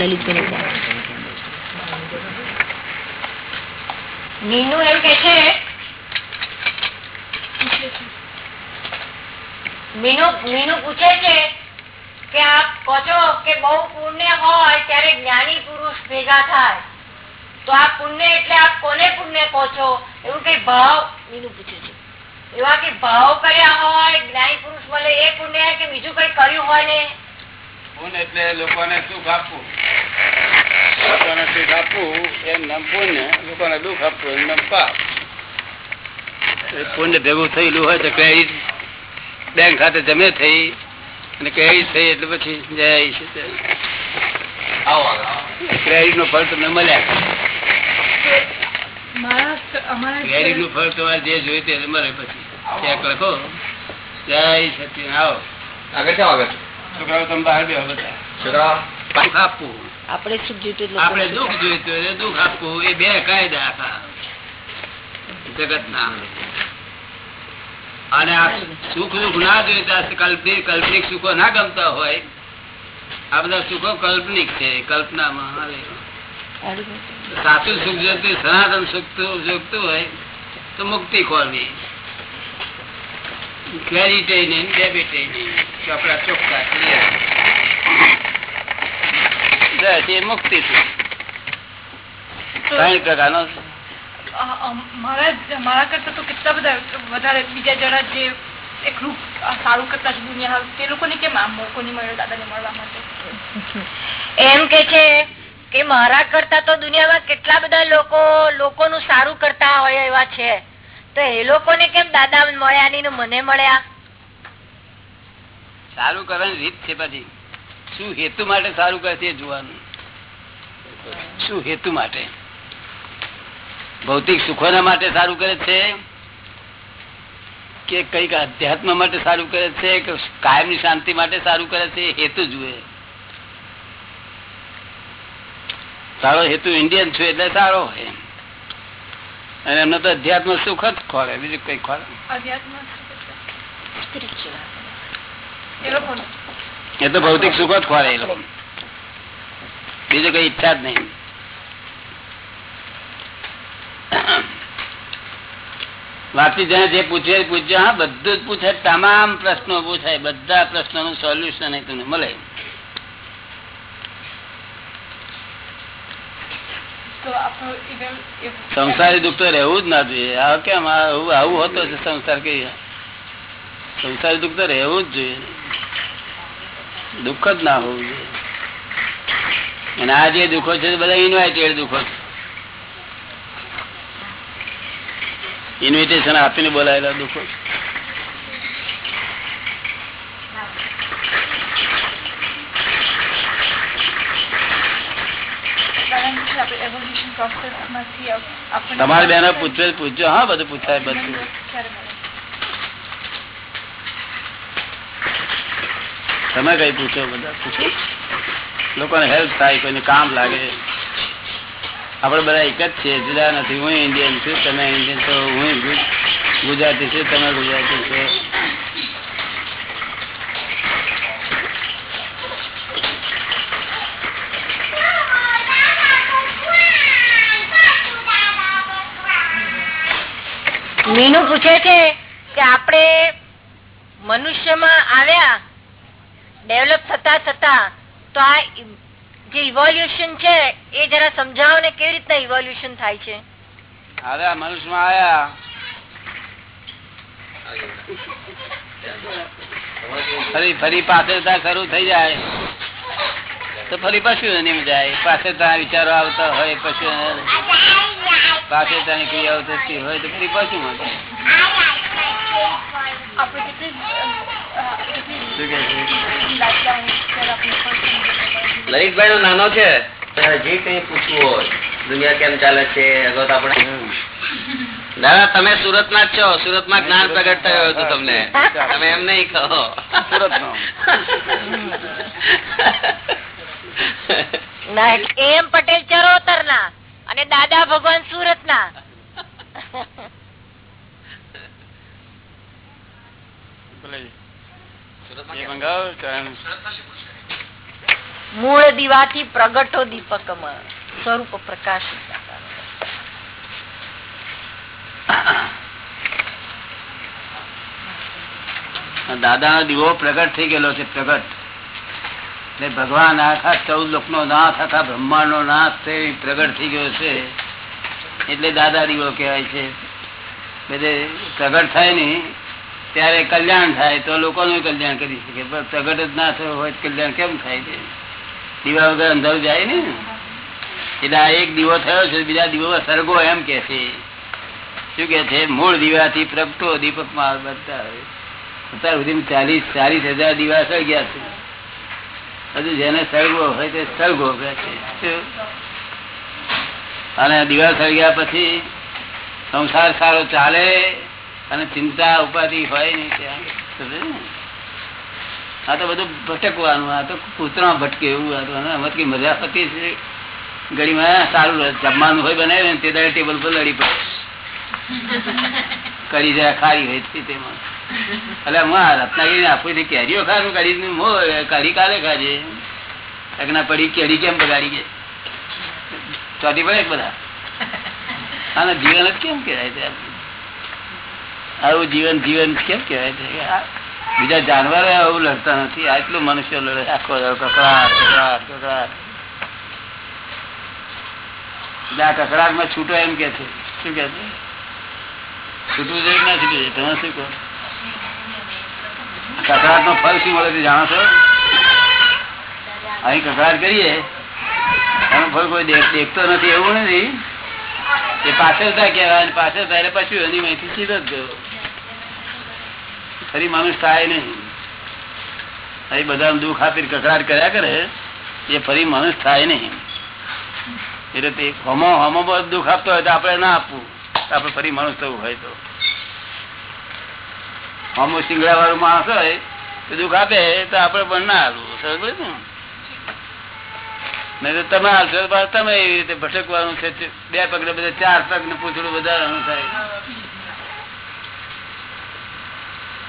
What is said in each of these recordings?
લલિતભાઈ મીનુ એમ કે છે, મીનુ મીનુ પૂછે છે કે આપ કહો કે બહુ પુણ્ય હોય ત્યારે જ્ઞાની પુરુષ ભેગા થાય. તો આ પુણ્ય એટલે આપ કોને પુણ્ય કહો એવું કઈ ભાવ, મીનુ પૂછે છે. એવા કે ભાવ કર્યા હોય, જ્ઞાની પુરુષ મળે એ પુણ્ય કે બીજું કઈ કર્યું હોય ને? પુણ્ય એટલે લોકોને સુખ આપવું લોકોને સુખ આપવું એમ નામ પુણ્ય લોકોને દુઃખ આપવું એમ નામ પાપ. પુણ્ય ભેગું થયેલું હોય તો ક્રેડિટ બેંક ખાતે જમે થઈ અને ક્રેડિટ થઈ એટલે પછી જય ક્રેડિટ નો ફળ તમને મળ્યા ક્રેડિટનું ફળ તમારે જે જોયું તે મળે પછી. ચેક લખો. જય સત્ય આવો. આગળ જાઓ આગળ છોકરાઓ તમે બહાર બેહો બધા. છોકરાઓ આપવું. આપણે સુખ જોઈતું આપણે દુઃખ જોઈતું દુઃખ આપવું. એ બે કાયદા આખા જગત ના અને આ સુખ દુઃખ ના જોઈતા કલ્પિક કલ્પનિક સુખો ના ગમતા હોય. આ બધા સુખો કલ્પનિક છે કલ્પનામાં આવે સાચું સુખ જોતું સનાતન સુખ જોગતું હોય તો મુક્તિ ખોલવી ક્રેડિટ નહીં ડેબિટ નહીં ચોપડા ચોખ્ખા clear. એ મુક્તિ છે. ત્રણ પ્રકારનો મારા મારા કરતા તો કેટલા બધા વધારે બીજા જણા જે એક સારું કરતા છે દુનિયા તે લોકોને કેમ આમ મોકો નહીં મળ્યો દાદાને મળવા માટે? એમ કે છે કે મારા કરતા તો દુનિયામાં કેટલા બધા લોકો લોકોનું સારું કરતા હોય એવા છે. તો એ લોકોને કેમ દાદા મળ્યા નહીં મને મળ્યા? સારું કરવાની રીત છે પછી શું હેતુ માટે સારું કરે છે જોવાનું. શું હેતુ માટે? ભૌતિક સુખોના માટે સારું કરે છે? કે કંઈક અધ્યાત્મ માટે સારું કરે છે? કે કાયમની શાંતિ માટે સારું કરે છે? હેતુ જુએ. સારો હેતુ ઇન્ડિયન છું એટલે સારો હોય. અને એમને તો અધ્યાત્મ સુખ જ ખોરે બીજું કઈ ખોરે. એ તો ભૌતિક સુખ જ ખોરે એ લોકો બીજું કઈ ઈચ્છા જ નહીં. વાતચીત જેને જે પૂછે પૂછ્યો હા બધું જ પૂછે તમામ પ્રશ્નો પૂછાય બધા પ્રશ્નોનું સોલ્યુશન તમને મળે તો આપણો ઈગલ એવું સંસારી દુઃખ તો રહેવું જ ના જોઈએ. કેમ? આવું હોતો છે સંસાર કઈ સંસારી દુઃખ તો રહેવું જ જોઈએ. દુઃખ જ ના હોવું જોઈએ. અને આ જે દુઃખો છે બધા ઇન્વાઇટેડ દુઃખો છે. ઇન્વિટેશન આપીને બોલાયેલા દુઃખો છે. કારણ કે આપણે એવોલ્યુશન પ્રોસેસમાંથી આપણને તમારી બેનો પૂછવે પૂછજો હા બધું પૂછાય બધું તમે કઈ પૂછો બધા? પૂછો. લોકોને હેલ્પ થાય કોઈને કામ લાગે. આપણે બધા એક જ છે જુદા નથી. હું ઇન્ડિયન છું તમે ઇન્ડિયન છો હું ગુજરાતી છું તમે ગુજરાતી છો. મીનુ પૂછે છે કે આપણે મનુષ્યમાં આવ્યા ડેવલપ થતા થતા, તો આ જે ઇવોલ્યુશન છે, એ જરા સમજાવો ને કેવી રીતના ઇવોલ્યુશન થાય છે? હવે આ મનુષ્યમાં આવ્યા. ફરી ફરી પાસે ખરું થઈ જાય. તો ફરી પશુ નિમ જાય. પાસે ત્યાં વિચારો આવતા હોય પશુ પાસે ત્યાં ક્રિયાઓ થતી હોય તો ફરી પશુ લલિતભાઈ નો નાનો છે જે કઈ પૂછવું હોય. દુનિયા કેમ ચાલે છે અગાઉ આપણે દાદા તમે સુરત ના જ છો. સુરતમાં જ્ઞાન પ્રગટ થયો હતું તમને. તમે એમ નહીં કહો. સુરત ના એમ પટેલ ચરોતર ના અને દાદા ભગવાન સુરત ના મૂળ દીવાથી પ્રગટો દીપક સ્વરૂપ પ્રકાશ. દાદા નો દીવો પ્રગટ થઈ ગયેલો છે પ્રગટ. એટલે ભગવાન આખા ચૌદ લોક નો નાથ આખા બ્રહ્માંડ નો નાથ છે પ્રગટ થઈ ગયો છે. એટલે દાદા દીવો કહેવાય છે. બધે પ્રગટ થાય ને, ત્યારે કલ્યાણ થાય. તો લોકોનું કલ્યાણ કરી શકે. પણ પ્રગટ જ ના થયો હોય કલ્યાણ કેમ થાય છે? દીવા વગર અંધારું જાય ને? એટલે આ એક દીવો થયો છે, બીજા દીવો સરગો એમ કે છે. શું કે છે? મૂળ દીવાથી પ્રગટો દીપકમાં બધા અત્યાર સુધી ચાલીસ ચાલીસ હજાર દીવા સળગ્યા છે. હજુ જેને સળગવો હોય તે સળગો અને દીવા સળગ્યા પછી સંસાર સારો ચાલે અને ચિંતા ઉપાધિ હોય નહીં ત્યાં આ તો બધું ભટકવાનું, આ તો કૂતરા ભટકે એવું, આ તો મજા પતી છે. ગળીમાં સારું. જમવાનું હોય બનાવે ને તે દાડે ટેબલ પર લડી પડે. કરી જાય, ખારી હોય તેમાં. એટલે હું રત્નાગીરી આપું છું કેરીઓ ખાનું કાઢી મો કાઢી કાલે ખાજે. ના પડી કેરી કેમ બગાડી ગઈ? ચોટી પડે બધા? આને જીવન કેમ કેવાય છે આવું જીવન જીવન કેમ કેવાય છે બીજા જાનવરો આવું લડતા નથી. આટલું મનુષ્ય લડે. આખો કકડાટ કકડાટ કકડાટ. આ કકડાટમાં છૂટો એમ કે છે. શું કે છે? છૂટવું જોઈએ ના છૂટવું જોઈએ તમે શું કહો? કકડાટ નો ફળ શું મળે જાણો છો? અહીં કકડાટ કરીએ. એનો ફળ કોઈ દેખતો નથી, એવું નથી. એ પાછળતા કહેવાય, અને પાછળતા એટલે પછી એની માહિતી સીધો જ ગયો. ફરી માણસ થાય નહીં. અહીં બધા દુઃખ આપી કકડાટ કર્યા કરે, એ ફરી માણસ થાય નહીં. એટલે તે હમો હમો દુઃખ આપતો હોય તો આપણે ના આપવું. આપણે ફરી માણસ થવું હોય તો. હમો સિંગડા વાળું માણસ હોય, તો દુઃખ આપે, તો આપણે પણ ના હાલવું સમજ ને? નહીં તો તમે હાલશો તમે એવી રીતે ભટકવાનું છે બે પગને બધા ચાર પગ ને પૂછડું વધારવાનું થાય.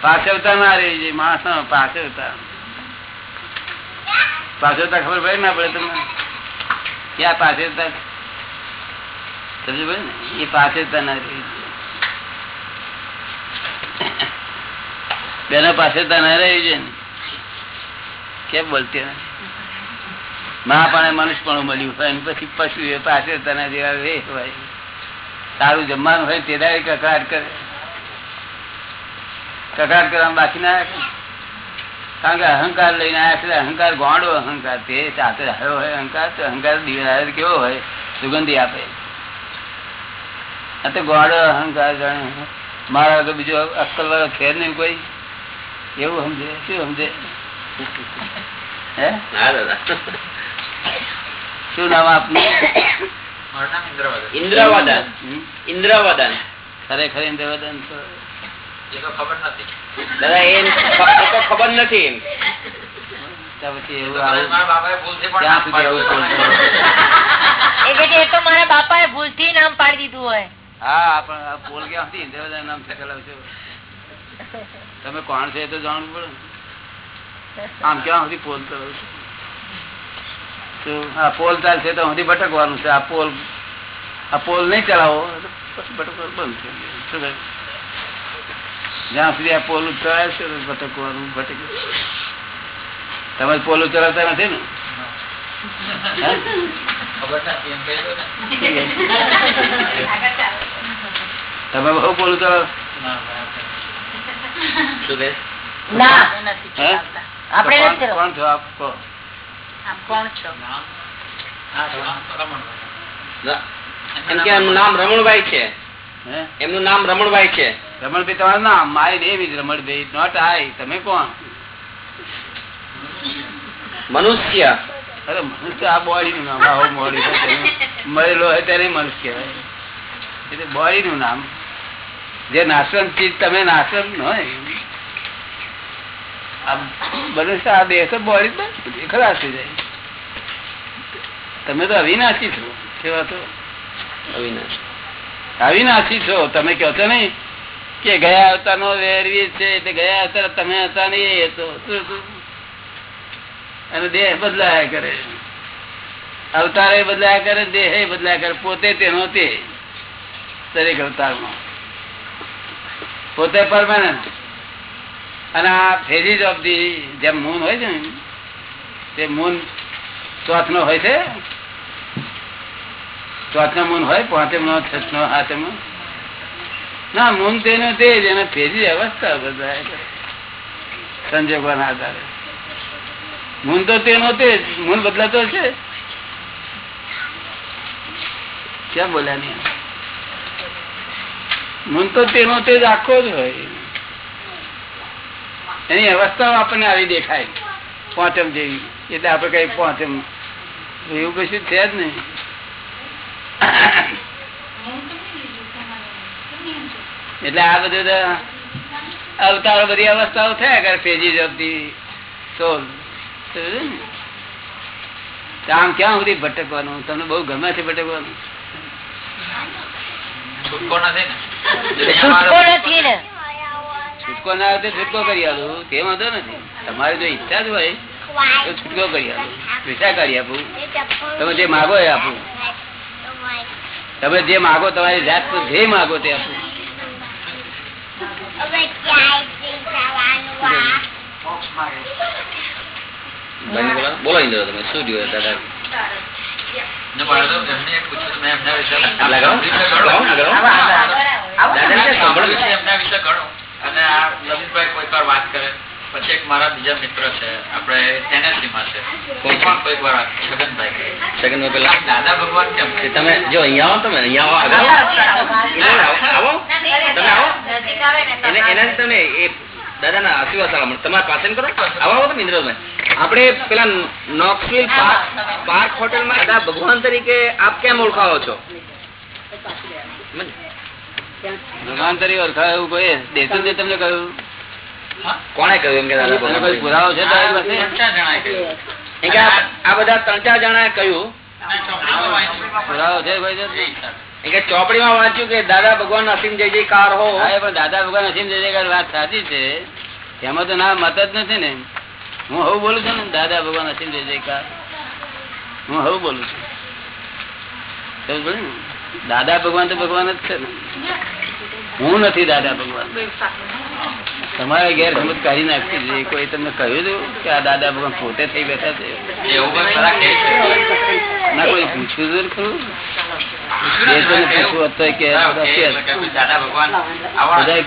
પાછળતા ના રહી જાય માણસ ના પાછળતા. પાછળતા ખબર પડે ના પડે તમને? ક્યાં પાછળતા? સમજ ને? એ પાછળતા ના રહી જાય બેનો પાસે ના રહી છે કેમ બોલતી મા પણ મનુષ્ય પણ મળ્યું પછી પશુ એ પાસે તના જેવા વે હોય. સારું જમવાનું હોય તે દાડે કકડાટ કરે. કકડાટ કરવા બાકી ના કારણ કે અહંકાર લઈને આવ્યા છે, અહંકાર ગોંડો અહંકાર. તે સાથે રહ્યો હોય અહંકાર, તો અહંકાર દિવસ કેવો હોય? સુગંધી આપે. આ તો ગોંડો અહંકાર જાણે. મારા તો બીજો અક્કલ વાળો ખેર નહીં કોઈ. એવું સમજે? શું સમજે? હે? શું નામ આપનું? ઇન્દ્રવદન. હમ? ઇન્દ્રવદન. ખરેખર ઇન્દ્રવદન તો એ એ તો ખબર નથી ક્યાં આવું બોલશો? એ કે છે, એ તો મારા બાપાએ ભૂલથી નામ પાડી દીધું હોય. હા પણ ભૂલ ક્યાંથી? ઇન્દ્રવદન નામ ચલાવશો તમે કોણ છે તો જાણવું પડે. આમ ક્યાં સુધી પોલ કરો તો આ પોલ ચાલશે તો સુધી ભટકવાનું છે. આ પોલ આ પોલ નહીં ચલાવો ભટકવાનું બંધ થઈ જાય. જ્યાં સુધી આ પોલ ઉતરાય છે ભટકવાનું ભટક તમે પોલ ચલાવતા નથી ને? તમે બહુ પોલ ચલાવો શું કે આપણે કોણ- કોણ છો આપ? કોણ છો? એમ કે એમનું નામ રમણભાઈ છે. એમનું નામ રમણભાઈ છે. રમણભાઈ તમારું નામ? મારી name is Ramanbhai. Not I તમે કોણ? મનુષ્ય. અરે મનુષ્ય આ બોડી નું નામ. આવું બોડી મરેલો અત્યારે મનુષ્ય એટલે બોડી નું નામ. જે નાશવંત ચીજ તમે નાશવંત હોય. આ દેહ તો બોડી ખરાશ થઈ જાય. તમે તો અવિનાશી છો કેવા તો અવિનાશ. અવિનાશી છો તમે કહો છો નહીં કે ગયા અવતાર નો વેરવી છે એટલે ગયા અવતાર તમે હતા નહીં એ તો? અને દેહ બદલાયા કરે. અવતારે બદલાયા કરે દેહ બદલાયા કરે પોતે તેનો તે દરેક અવતારમાં. પોતે પરમાનન્ટ અને આ ફેરીઝ ઓફ ધી જેમ મૂન હોય છે તે મૂન ચોથ નો હોય છે. ચોથ નો મૂન હોય પાંચમ નો છઠ નો હાથે નો મૂન તેનો તે જ, એને ફેરી અવસ્થા બધા. સંજોગોના આધારે. મૂન તો તેનો તે જ મૂન બદલાતો છે. ક્યાં બોલ્યા નહીં? મૂન તો તેનો તે જ આખો જ હોય. એની અવસ્થાઓ આપણને આવી દેખાય. પોચમ જેવી. એટલે આપણે કઈ પોચમ. એવું કશું છે જ નહીં. એટલે આ બધું તો અવતારો બધી અવસ્થાઓ થયા કરે પેજી જતી, સોલ. આમ ક્યાં સુધી ભટકવાનું? તમને બહુ ગમે છે ભટકવાનું? છૂટકો નથી છૂટકો નથી ને. છૂટકો ના આવે છૂટકો કરી આલું તે વાંધો નથી. તમારી જો ઈચ્છા જ હોય તો છૂટકો કરી આલું પૈસા કરી આપું. તમે જે માગો એ આપું. તમે જે માગો તમારી જાત જે માગો તે આપું. બોલો. ઇન્દ્ર તમે શું જોયું દાદા પછી એક મારા બીજા મિત્ર છે આપડે ટેનેસી માં છે. કોણ પણ કોઈક વાર છગનભાઈ પેલા દાદા ભગવાન કેમ કે તમે જો અહીંયા આવો તમે અહીંયા આવો આગળ આવો. આવો. તમે આવો. ને એનાથી તમને એ દાદાના આશીર્વાદ તમારા પાસે કરો? આવો આવો તમે ઇન્દ્રભાઈ. આપણે પેલા નોક્સવિલ પાર્ક હોટેલમાં દાદા ભગવાન તરીકે આપ કેમ ઓળખાવો છો? ભગવાન તરીકે ઓળખાય એવું કોઈ દેશું તમને કહ્યું? કોને કહ્યું એમ કે દાદા કોઈ પુરાવો છે આ બધા ત્રણ ચાર જણા કહ્યું. અને ચોપડીમાં વાંચ્યું. પુરાવો છે ભાઈ એ માં વાંચ્યું કે દાદા ભગવાન અસીમ જય જયકાર હો. પણ દાદા ભગવાન અસીમ જય જયકાર વાત સાચી છે. એમાં તો ના મત જ નથી ને. હું હવે બોલું છું ને, દાદા ભગવાન અસીમ જય જયકાર. હું હવે બોલું છું. દાદા ભગવાન તો ભગવાન જ છે ને. હું નથી દાદા ભગવાન. તમારે ઘેર સમજ કાઢી નાખતી છે કોઈ તમને કહ્યું હતું કે આ દાદા ભગવાન પોતે થઈ બેઠા છે. ના કોઈ પૂછ્યું હતું ખરું? દાદા ભગવાન આવવાના છે.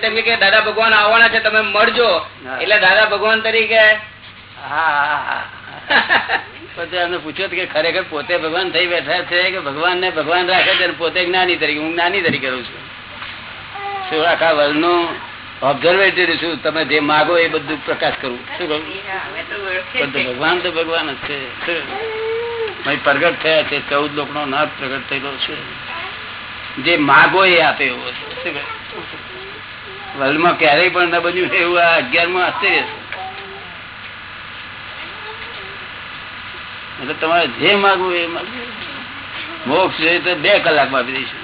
તેમ કે દાદા ભગવાન આવવાના છે તમે મળજો એટલે દાદા ભગવાન તરીકે હા, હા, હા. પછી એમને પૂછ્યું કે ખરેખર પોતે ભગવાન થઈ બેઠા છે કે ભગવાન ને ભગવાન રાખે છે પોતે જ્ઞાની તરીકે હું જ્ઞાની તરીકે રહું છું. શું આખા વર્લ્ડનું ઓબ્ઝર્વેટરી છું. તમે જે માગો એ બધું પ્રકાશ કરું. શું કહું? ભગવાન તો ભગવાન જ છે. પ્રગટ થયા છે. ચૌદ લોક નો નાથ પ્રગટ થયેલો છે. જે માગો એ આપે એવો છે. વર્લ્ડમાં ક્યારેય પણ ના બન્યું એવું આ અગિયારમાં આશ્ચર્ય છે. એટલે તમારે જે માગવું એ માગવું. મોક્ષ જોઈએ તો બે કલાકમાં આપી દઈશું.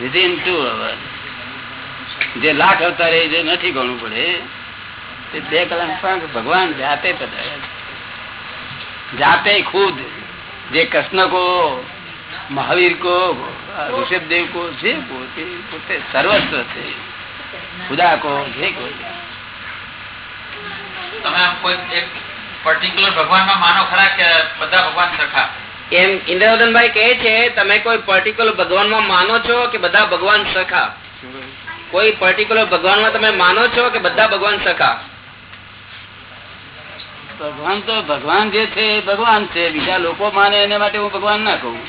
વિધિન ટુ અવર જે લાખ અવતારે જે નથી ગણવું પડે તે બે કલાક ભગવાન જાતે જાતે ખુદ જે કૃષ્ણ કો મહાવીર કો ઋષભદેવ કો જે પોતે પોતે સર્વસ્વ છે. ખુદા કો જે કોઈ તમે આમ કોઈ એક પર્ટિક્યુલર ભગવાનમાં માનો ખરા કે બધા ભગવાન સરખા? એમ ઇન્દ્રવદનભાઈ કહે છે તમે કોઈ પર્ટિક્યુલર ભગવાનમાં માનો છો કે બધા ભગવાન સખા કોઈ પર્ટિક્યુલર ભગવાનમાં તમે માનો છો કે બધા ભગવાન સખા? ભગવાન તો ભગવાન જે છે એ ભગવાન છે. બીજા લોકો માને એને માટે હું ભગવાન ના કહું?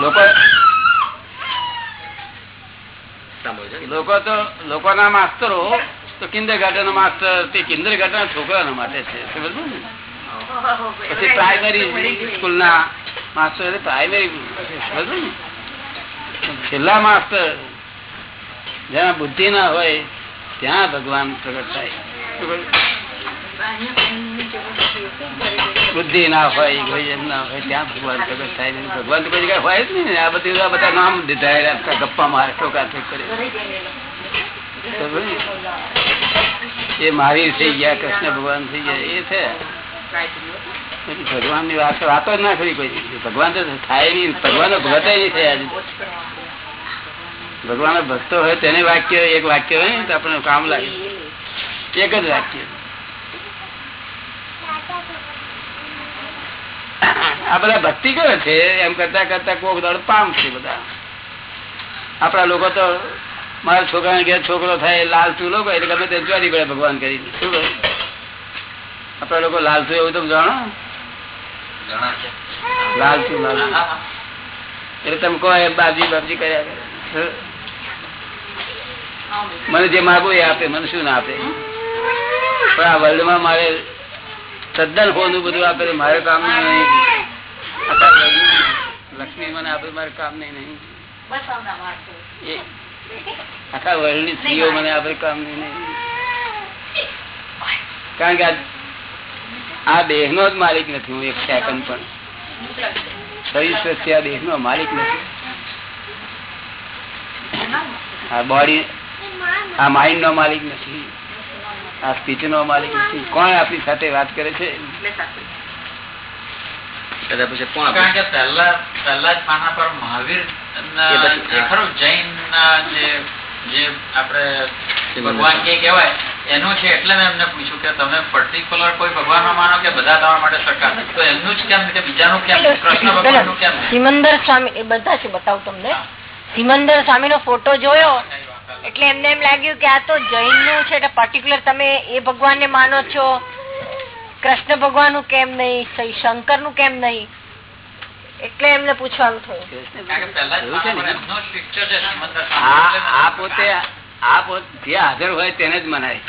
લોકો લોકો તો લોકોના માસ્તરો તો કિન્ડર ગાર્ડન માસ્ટર તે કિન્ડર ગાર્ડન છોકરાના માટે છે. પછી પ્રાઇમરી સ્કૂલના માસ્ટર એટલે પ્રાઇમરી છેલ્લા માસ્ટર જ્યાં બુદ્ધિ ના હોય, ત્યાં ભગવાન પ્રગટ થાય બુદ્ધિ ના હોય ના હોય, ત્યાં ભગવાન પ્રગટ થાય. ભગવાન તો કોઈ હોય જ નહીં. આ બધી બધા નામ દીધા ગપ્પા મારે ટોકા કરે એ મહાવીર થઈ ગયા, કૃષ્ણ ભગવાન થઈ ગયા, એ છે ભગવાનની વાત વાતો જ ના કરી કોઈ ભગવાન તો થાય નહીં ભગવાન ભગત નહીં થયા. ભગવાન ભક્તો હોય તેને વાક્ય એક વાક્ય હોય ને તો આપણને કામ લાગે. એક જ વાક્ય. આ બધા ભક્તિ કરે છે એમ કરતા કરતા કોક દળ પામશે બધા. આપડા લોકો તો મારા છોકરાને ઘેર છોકરો થાય લાલચુ લોકો એટલે ગમે તે ચોરી પડે ભગવાન કરી શું કહે આપડા લોકો લાલ લાલચુ એવું તમે જાણો? લાલ લાલચુ લાલચુ એટલે તમે કહો એ બાજી બાજી કર્યા કરે. મને જે માગું એ આપે મને શું ના આપે. પણ આ વર્લ્ડમાં મારે તદ્દન હોનું બધું આપે મારે કામ નહીં. લક્ષ્મી મને આપે મારે કામ નહીં નહીં. આખા વર્લ્ડની સ્ત્રીઓ મને આપે કામ નહીં નહીં. કારણ કે આ- આ દેહ નો જ માલિક નથી હું એક સેકન્ડ પણ. શરીર સ્વસ્થ આ દેહ નો માલિક નથી. આ બોડી આ માઇન્ડ નો માલિક નથી. આ સ્પીચ નો માલિક નથી. કોણ આપણી સાથે વાત કરે છે? કદાચ પછી કોણ કારણ આપે? કે પહેલા પહેલા જ પાના પર મહાવીર ના એ પછી- એ ખરું જૈન ના જે જે આપણે ભગવાન જે કહેવાય એનું છે એટલે મેં એમને પૂછ્યું કે તમે પર્ટિક્યુલર કોઈ ભગવાન માનો કે બધા તમારા માટે સરકાર? તો એમનું જ કેમ કે બીજાનું કેમ? કૃષ્ણ ભગવાનનું કેમ સિમંદર સ્વામી એ બધા છે બતાવું તમને. સિમંદર સ્વામી નો ફોટો જોયો. એટલે એમને એમ લાગ્યું કે આ તો જૈનનું છે એટલે પર્ટિક્યુલર તમે એ ભગવાન ને માનો છો. કૃષ્ણ ભગવાનનું કેમ નહીં? શંકરનું કેમ નહીં? એટલે એમને પૂછવાનું થયું. જ હાજર હોય તેને જ મનાય.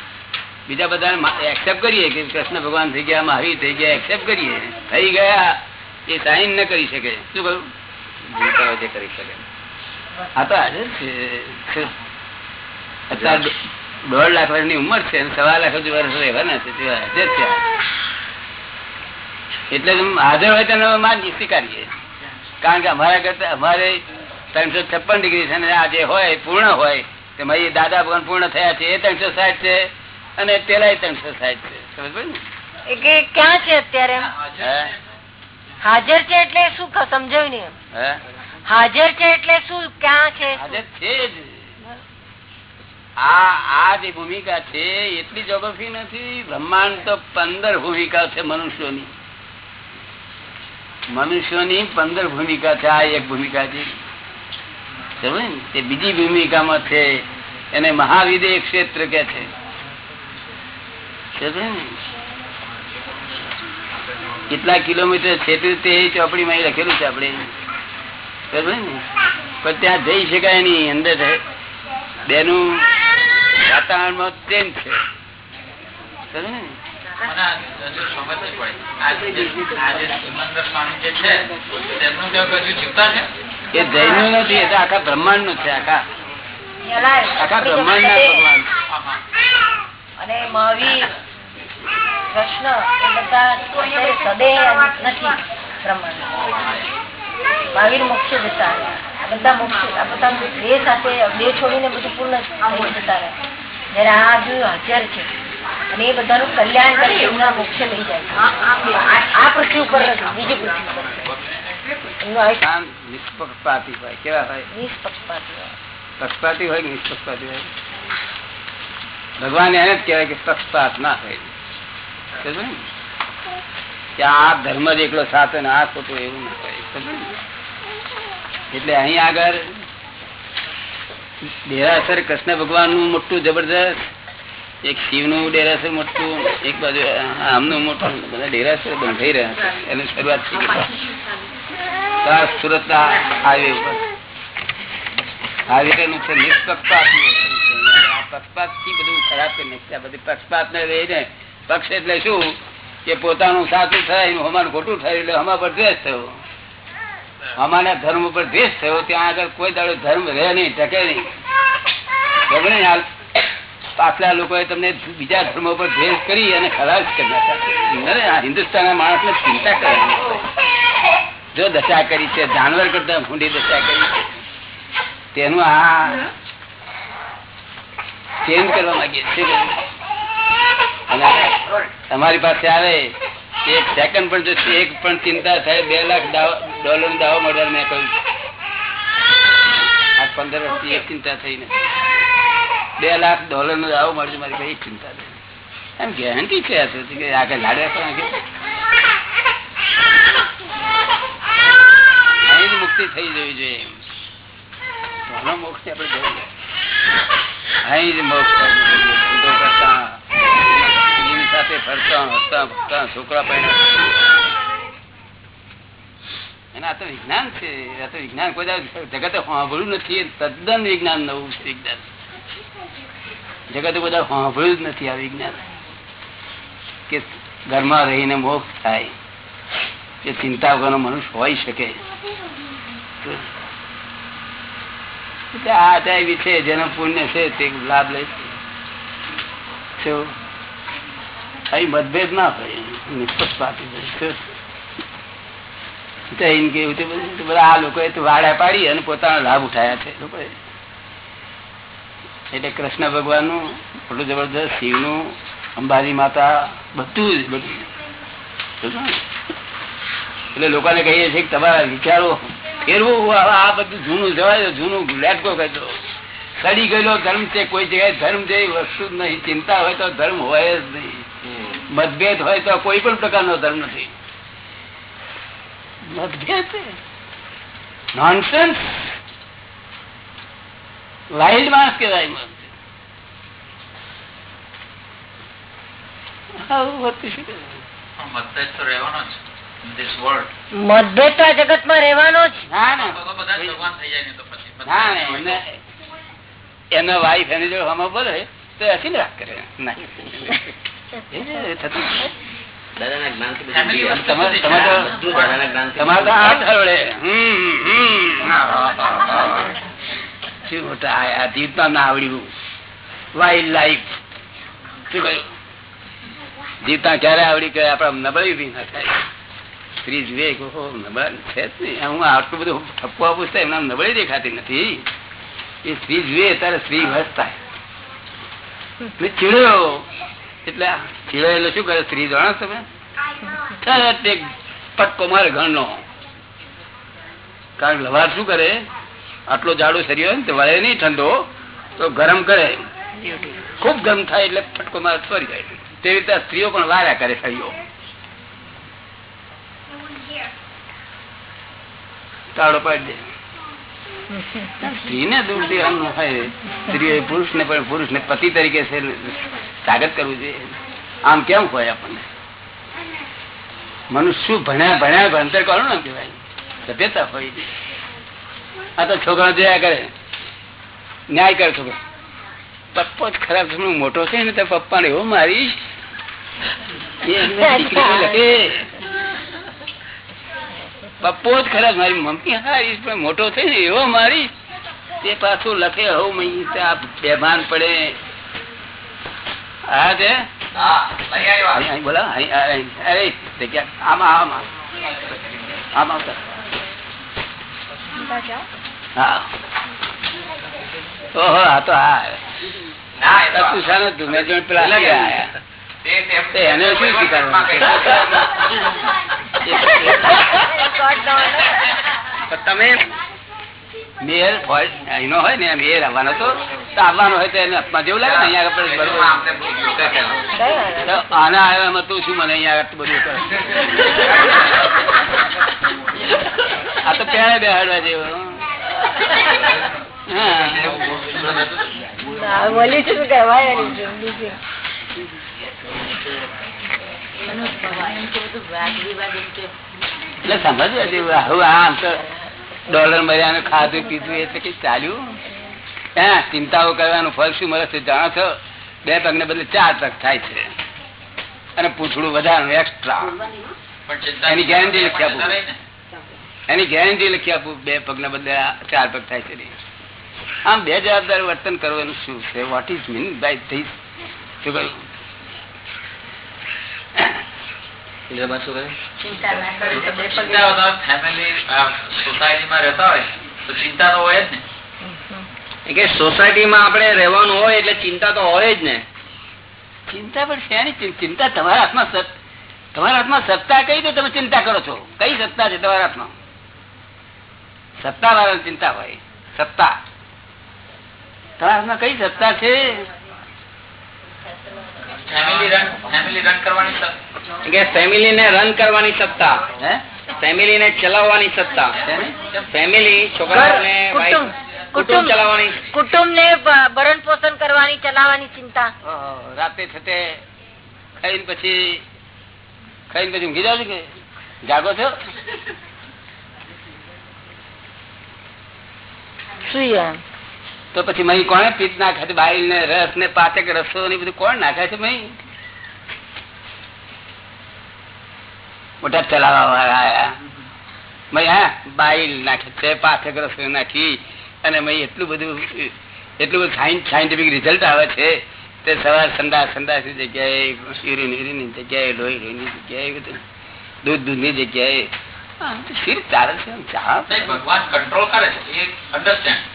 બીજા બધા એક્સેપ્ટ કરીએ કે કૃષ્ણ ભગવાન થઈ ગયા મહાવીર થઈ ગયા એક્સેપ્ટ કરીએ. થઈ ગયા એ સાઈન ન કરી શકે. શું કહ્યું? જીવતા હોય કરી શકે. આ તો હાજર છે. અત્યારે દોઢ લાખ વર્ષની ઉંમર છે અને સવા લાખ હજુ વર્ષ રહેવાના છે તે હાજર છે. એટલે હાજર હોય તેને માની સ્વીકારીએ. કારણ કે અમારા કરતા અમારે ત્રણસો છપ્પન ડિગ્રી છે અને આ જે હોય પૂર્ણ હોય તે મારી દાદા ભગવાન પૂર્ણ થયા છે એ ત્રણસો સાઠ છે અને પેલા ત્રણસો સાઠ છે. સમજ ને? એ કે ક્યાં છે અત્યારે હાજર છે એટલે શું સમજાયું નહીં હાજર છે એટલે શું? ક્યાં છે હાજર છે જ. આ આ જે ભૂમિકા છે, એટલી જોગ્રાફી નથી, બ્રહ્માંડ તો પંદર ભૂમિકા છે મનુષ્યોની. મનુષ્યોની પંદર ભૂમિકા છે, આ એક ભૂમિકા છે? તે બીજી ભૂમિકામાં છે, એને મહાવિદેય ક્ષેત્ર કે છે. કેટલા કિલોમીટર છે તે ચોપડીમાં લખેલું છે આપણે. ને? પણ ત્યાં જઈ શકાય નહીં, અંદર બેનું વાતાવરણમાં ચેન્જ છે. એ જૈન નથી એ આખા બ્રહ્માંડનું છે આખા આખા બ્રહ્માંડ ના ભગવાન. અને મહાવીર કૃષ્ણ એ બધા સદેહ નથી બ્રહ્માંડ મહાવીર મોક્ષે જતા રહ્યા. આ બધા મોક્ષ આ બધા દેહ સાથે દેહ છોડીને બધું પૂર્ણ જતા રહ્યા જયારે આ હજુ હાજર છે અને એ બધાનું કલ્યાણ કરી એમના મોક્ષે લઈ જાય આ- પૃથ્વી ઉપર નથી બીજી પૃથ્વી ઉપર છે. એમનું આયુષ્ય આમ નિષ્પક્ષપાતી હોય કેવા હોય નિષ્પક્ષપાતી હોય. પક્ષપાતી હોય નિષ્પક્ષપાતી હોય ભગવાન એને જ કહેવાય કે પક્ષપાત ના હોય? કે આ ધર્મ જ એકલો સાચો ને આ ખોટું એવું ના હોય? એટલે અહીં આગળ ડેરાસર કૃષ્ણ ભગવાનનું મોટું જબરદસ્ત એક શિવનું ડેરાસર મોટું, એક બાજુ આમનું મોટું, બધા ડેરાસર બંધાઈ રહ્યા છે. એની શરૂઆત થઈ સુરત ના હાઈવે ઉપર. હાઈવે નું છે નિષ્પક્ષપાત. પક્ષપાતથી બધું ખરાબ કરી બધી પક્ષપાત ને રહીને પક્ષ એટલે શું? કે પોતાનું સાચું થાય અમારું ખોટું થયું એટલે અમારા પર દ્વેષ થયો. અમારા ધર્મ ઉપર દ્વેષ થયો, ત્યાં આગળ કોઈ દાડો ધર્મ રહે નહીં, ટકે નહીં. પાછલા લોકોએ તમને બીજા ધર્મ ઉપર દ્વેષ કરી અને ખરાબ કરી હિન્દુસ્તાન ના માણસ ને ચિંતા કરવાની જો દશા કરી છે, જાનવર કરતા ભૂંડી દશા કરી છે. તેનું આ ચેન્જ કરવા માંગીએ છીએ. તમારી પાસે આવે એક સેકન્ડ પણ જો એક પણ ચિંતા થાય. બે લાખ ડોલર દાવો મળે મેં કહ્યું. આ પંદર વર્ષથી એક ચિંતા થઈ ને બે લાખ ડોલર નો દાવો મળશે મારી પાસે, એક ચિંતા થઈ એમ ગેરંટી છે કે આગળ લાડ્યા પણ મુક્તિ થઈ જવી જોઈએ ઘણો મોક્ષ આપણે જોઈએ અહીં જ મોક્ષ થાય છે. ધંધો કરતા છોકરા આ તો વિજ્ઞાન છે, આ તો વિજ્ઞાન કોઈ જગતે સાંભળ્યું નથી તદ્દન વિજ્ઞાન નવું વિજ્ઞાન જગતે બધા સાંભળ્યું જ નથી આ વિજ્ઞાન. કે ઘરમાં રહીને મોક્ષ થાય કે ચિંતા વગરનો મનુષ્ય હોઈ શકે. આ છે જેનો પુણ્ય છે તે લાભ લે છે? અહીં મતભેદ ના થાય. નિષ્પક્ષપાતી હોય. જૈન બધું? બધા આ લોકોએ એટલે કૃષ્ણ ભગવાનનું એટલું જબરદસ્ત શિવનું અંબાજી માતા, બધું જ, બધું એટલે લોકોને કહીએ છીએ કે તમારા વિચારો ફેરવું. આ બધું જૂનું જવાય જૂનું લેટકો કહી સડી ગયેલો ધર્મ છે, કોઈ જગ્યાએ ધર્મ જેવી વસ્તુ જ નહીં. ચિંતા હોય તો ધર્મ હોય જ નહીં. મતભેદ હોય તો કોઈ પણ પ્રકારનો ધર્મ નથી. મતભેદ નોનસેન્સ વાઇલ્ડ માણસ કહેવાય? મતભેદ તો રહેવાનો જ this world. મતભેદ તો આ જગતમાં રહેવાનો જ. ના ના. તો બધા જ થઈ જાય ને તો પછી મતભેદ ના હોય ના એનો વાઈફ એની જો હમ બોલે તો હસીને વાત કરે. જીવતા ક્યારે આવડી કે આપડે નબળી બી ના થાય. સ્ત્રી જુએ નબળા છે જ નહીં. હું આટલું બધું ઠપકો આપું છે એમના નબળી દેખાતી નથી. એ સ્ત્રી જુએ ત્યારે સ્ત્રી વસ થાય ચીડ્યો. એટલે આ શું કરે? સ્ત્રી જાણો તમે? પટકો મારે ઘરનો. કારણ લવાર શું કરે? આટલો જાડો શરીર હોય ને વળે નહીં ઠંડો, તો ગરમ કરે. ખૂબ ગરમ થાય એટલે ફટકો મારે ફરી જાય. તેવી રીતે સ્ત્રીઓ પણ વાર્યા કરે શરીરો. તાળો પાડી દે. સ્ત્રીને દૂર દેવાનું હોય સ્ત્રીઓ પુરુષ ને પણ પુરુષ ને પતિ તરીકે સ્વાગત કરવું જોઈએ. આમ કેમ હોય આપણને? મનુષ્ય ભણ્યા ભણ્યા ભણતર કરો ને કેવાય સભ્યતા હોય. આ તો છોકરા જોયા કરે. ન્યાય કરે છોકરો. પપ્પો જ ખરાબ છે, મોટો છે ને તો પપ્પા ને એવો મારીશ એ એમને દીકરીને લખે. પપ્પો જ ખરાબ મારી મમ્મી હારીશ પણ મોટો છે ને એવો મારીશ તે પાછું લખે હવ મહી આ બેભાન પડે હા છે હા, લઈ આવ્યો. અહીં, અહીં બોલા અહીં, અહીં, અરે જગ્યા આમાં આમાં આમાં આવતા. હા ઓહો આ તો આ ના, એ તો- તું શાનો તું? મેં જોયું પેલા અલગ આયા. એને શું? તમે મેયર હોય અહીંનો હોય ને મેયર આવવાનો તો તો આવવાનો હોય તો એને જેવું લાગે ને અહીંયા આગળ આના આવ્યા તું શું મને અહીંયા આગળ બધું કરે? આ તો પેલા બેહાડવા જેવું. હા. વલી છું કહેવાય એટલે સમજવા જેવું હવે આમ તો ડોલર મર્યાનું ખાધું પીધું એટલે કઈ ચાલ્યું? હા ચિંતાઓ કરવાનું ફળ શું મળે છે જાણો છો? બે પગ ને બદલે ચાર પગ થાય છે. અને પૂછડું વધારવાનું એક્સ્ટ્રા એની ગેરંટી લખી આપું. એની ગેરંટી લખી આપું બે પગ ને બદલે ચાર પગ થાય છે આમ બે જવાબદાર વર્તન કરવાનું શું છે? What is mean by this શું કહ્યું ઇન્દ્રબા શું કહે? ચિંતા વધારે family, આ, society-માં રહેતા હોય તો ચિંતા તો હોય જ ને એ કે સોસાયટીમાં આપણે રહેવાનું હોય એટલે ચિંતા તો હોય જ ને. ચિંતા પણ શેની ચિંતા તમારા હાથમાં તમારા હાથમાં સત્તા કઈ તો તમે ચિંતા કરો છો? કઈ સત્તા છે તમારા હાથમાં? સત્તા વાળા ચિંતા હોય સત્તા. તમારા હાથમાં કઈ સત્તા છે? ફેમિલી રન કરવાની સ- કે ફેમિલી ને રન કરવાની સત્તા. ફેમિલી ને ચલાવવાની સત્તા. ફેમિલી છોકરાઓને કુટુંબ ચલાવવાની. કુટુંબ ને ભરણ પોષણ કરવાની ચલાવવાની ચિંતા. રાતે થતે ખાઈ પછી ખાઈ પછી ઊંઘી જાવ છો કે? જાગો છો? શું તો પછી મહી કોને પીત નાખે છે બાઈલ ને રસ ને પાચક રસો ને બધું કોણ નાખે છે મહી? મોટા ચલાવવા આયા. મહી, હા, બાઈલ નાખે છે, પાચક રસો નાખી અને મહી એટલું બધું એટલું બધું સાયન્ટિફિક રિઝલ્ટ આવે છે તે સવાર સંદાસ સંડાસની જગ્યાએ યુરિન યુરિનની જગ્યાએ, લોહી લોહી ની જગ્યાએ બધું, દૂધ દૂધની જગ્યાએ. શીર ચાલે છે ભગવાન કંટ્રોલ કરે છે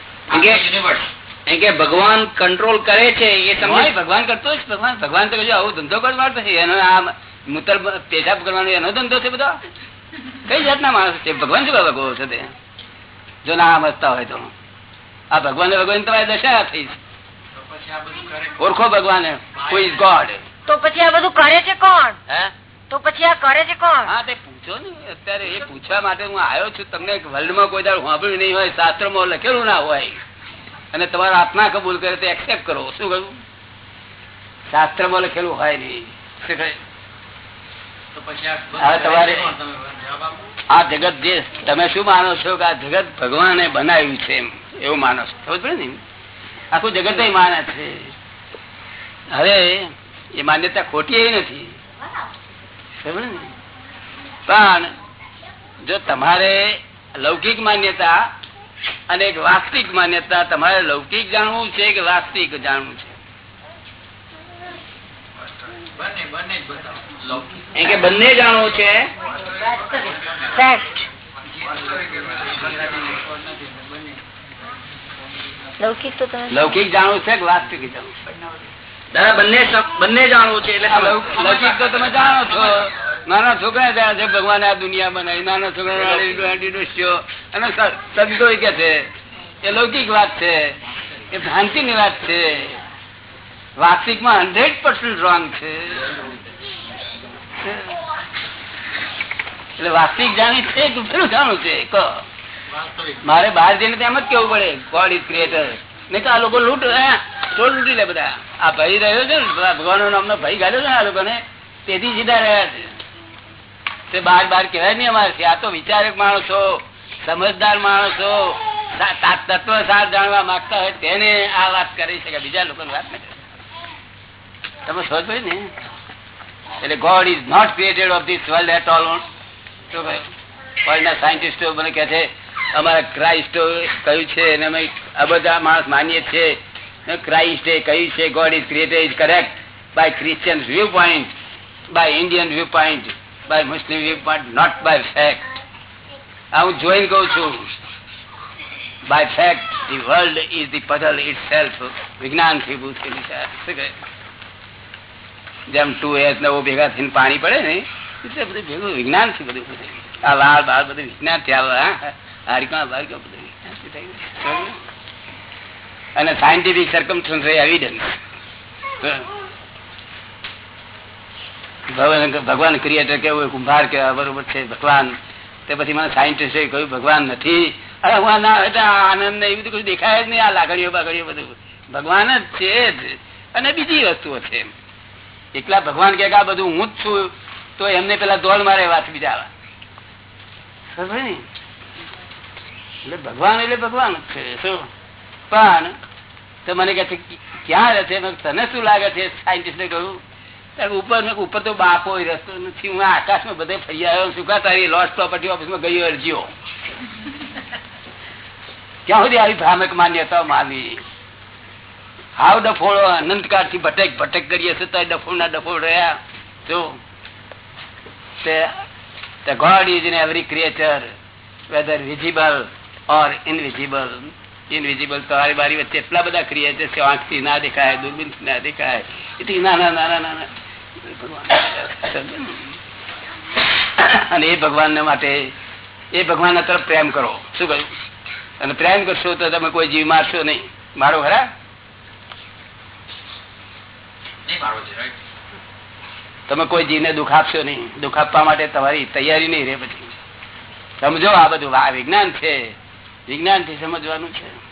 કે- ભગવાન કંટ્રોલ કરે છે એ હોય, ભગવાન કરતો જ ભગવાન. ભગવાન તો આવું ધંધો કરવા પછી એનો આ મૂતર પેશાબ કરવાનો એનો ધંધો છે બધો. કઈ જાતના માણસ છે? ભગવાન શું ભગવો છે તે? જો ના મસ્તા હોય તો. આ ભગવાન ભગવાન તમારી દશા થઈ છે. તો પછી આ બધું કરે. ઓળખો ભગવાન કોઈ ગોડ તો પછી આ બધું કરે છે કોણ? હે? તો પછી આ કરે છે કોણ? હા તે પૂછો ને. અત્યારે એ પૂછવા માટે હું આવ્યો છું. તમને વર્લ્ડમાં કોઈ દાડ સાંભળ્યું નહીં હોય શાસ્ત્રમાં લખેલું ના હોય. અને તમારા આત્મા કબૂલ કરે તો એક્સેપ્ટ કરો. શું કહ્યું? શાસ્ત્રમાં લખેલું હોય નહીં. આ તમારે- જગત જે તમે શું માનો છો કે આ જગત ભગવાને બનાવ્યું છે એમ એવું માનો છો? ખબર પડે ને? આખું જગત માને છે. હવે એ માન્યતા ખોટી એ નથી. પણ જો તમારે લૌકિક માન્યતા અને એક વાસ્તવિક માન્યતા તમારે લૌકિક જાણવું છે કે વાસ્તવિક જાણવું છે? બંને બંને જ બતાવો. લૌકિક એમ કે બંને જાણવું છે? લૌકિક જાણવું છે કે વાસ્તવિક જાણવું છે? બંને બંને જાણવું છે એટલે આ લૌકિક તો તમે જાણો છો. નાના છોકરા થયા છે ભગવાન આ દુનિયા બનાવી. નાના છોકરા અને સંતો કે છે એ લૌકિક વાત છે એ ભ્રાંતિ ની વાત છે. વાસ્તિકમાં હંડ્રેડ પર્સન્ટ રોંગ છે. એટલે વાસ્તવિક જાણી છે કે પેલું જાણવું છે? મારે બહાર જઈને તો એમ જ કેવું પડે ગોડ ઇઝ ક્રિએટર આ લોકો લૂંટ ચોર લૂંટી લે બધા. આ ભાઈ રહ્યો છે ને ભગવાન નામનો ભય ગાડ્યો છે ને આ લોકોને. તેથી સીધા રહ્યા છે. તે બાર બાર કહેવાય નહીં અમારે. આ તો વિચારક માણસો, સમજદાર માણસો તત્વ સાર જાણવા માંગતા હોય તેને આ વાત કરી શકે. બીજા લોકો વાત નથી તમે સમજ પડી ને. એટલે God is not created of this world at all શું કહ્યું વર્લ્ડના સાયન્ટિસ્ટો મને કહે છે અમારા ક્રાઇસ્ટો કહ્યું છે અને અમે આ બધા માણસ માનીએ છીએ. ક્રાઇસ્ટે કહ્યું છે god is created is correct by Christian viewpoint by Indian viewpoint by Muslim viewpoint not by fact આ હું જોઈને કહું છું by fact the world is the puzzle itself વિજ્ઞાનથી પૂછેલી જેમ ટુ એસ નવો ભેગા થઈને પાણી પડે ને, એટલે બધું ભેગું વિજ્ઞાનથી બધું બધું. આ લાલ બાલ બધું વિજ્ઞાનથી આવે અને સાયન્ટિફિક સરકમસ્ટન્સ એવિડન્સ ભગવાન ક્રિએટર કેવું કુંભાર કેવા બરોબર છે, ભગવાન. તે પછી મને સાયન્ટિસ્ટ કહ્યું, ભગવાન નથી. આનંદ ને એવું બધું કશું દેખાય જ નહીં, આ લાગણીઓ બાગણીઓ બધું. ભગવાન જ છે જ. અને બીજી વસ્તુઓ છે એકલા ભગવાન કે આ બધું હું જ છું, તો એમને પેલા દોડ મારે વાત બીજા ને? એટલે ભગવાન એટલે ભગવાન જ છે પણ તો મને કહે છે ક્યાં રહે છે? મેં કીધું, તને શું લાગે છે? સાયન્ટિસ્ટે કહ્યું ઉપર ઉપર તો બાપો રસ્તો નથી. હું આકાશમાં બધે ફરી આવ્યો શું તારી લોસ પ્રોપર્ટી ઓફિસમાં ગયો અરજીઓ. ક્યાં સુધી આવી ભ્રામક માન્યતા માવી હાવ ડફોળો અનંતકાળથી ભટેક ભટેક કરીએ છતાં ડફોળ ના ડફોળ રહ્યા. જો god is in every creature whether whether visible invisible invisible તમારી બારી વચ્ચે એટલા બધા ક્રિયા છે આંખથી ના દેખાય દૂરબીન ના દેખાય. એથી નાના નાના નાના? અને એ ભગવાન માટે એ ભગવાન તરફ પ્રેમ કરો. શું કહ્યું? અને પ્રેમ કરશો તો તમે કોઈ જીવ મારશો નહીં. મારો ખરા? તમે કોઈ જીવને દુઃખ આપશો નહીં. દુઃખ આપવા માટે તમારી તૈયારી નહીં રે પછી. સમજો આ બધું. આ વિજ્ઞાન છે. વિજ્ઞાનથી સમજવાનું છે.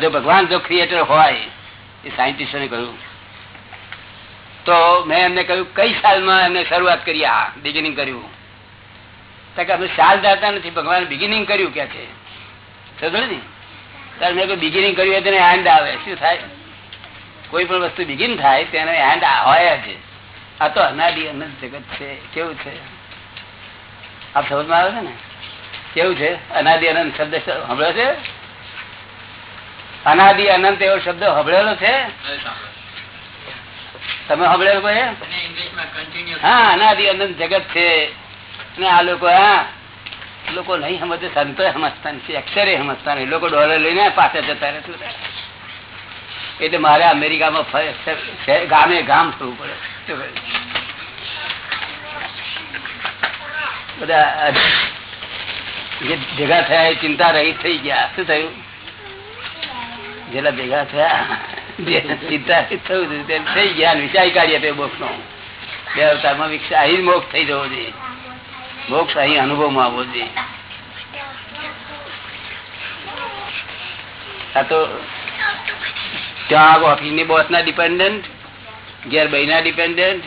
જો ભગવાન જો ક્રિએટર હોય, એ સાયન્ટિસ્ટોને કહ્યું. તો મેં એમને કહ્યું, કઈ સાલમાં એમને શરૂઆત કરી આ બિગિનિંગ કર્યું? કે અમે સાલ જાતા નથી, ભગવાન બિગિનિંગ કર્યું કે છે. સમજો ને? ત્યારે મેં કોઈ બિગિનિંગ કર્યું હોય તેને એન્ડ આવે. શું થાય? કોઈ પણ વસ્તુ બિગિન થાય તેને એન્ડ હોય જ. આ તો અનાદિ અનંત જગત છે. કેવું છે? આપ સમજમાં આવે છે ને? કેવું છે? અનાદિ અનંત શબ્દ સાંભળ્યો છે? અનાદિ અનંત એવો શબ્દ સાંભળેલો છે? તમે સાંભળેલો કોઈ? હા, અનાદિ અનંત જગત છે. અને આ લોકો, હા, લોકો નહીં સમજે, સંતો સમજતા નથી, અક્ષરે સમજતા નહીં લોકો ડોલર લઈને પાછા જતા રહે. એટલે મારે અમેરિકામાં ગામે ગામ થવું પડે શું કહ્યું? બધા જે ભેગા થયા એ ચિંતા રહી થઈ ગયા. શું થયું? જેટલા ભેગા થયા ચિંતા થયું થઈ ગયા વિચારી કાઢીએ તે મોક્ષ નો બે અવતારમાં વિકસા, અહીં મોક્ષ થઈ જવો જોઈએ. મોક્ષ અહીં અનુભવમાં આવવો જોઈએ. આ તો ત્યાં ઓફિસની બોસ ના ડિપેન્ડન્ટ ઘેર બહેના ડિપેન્ડન્ટ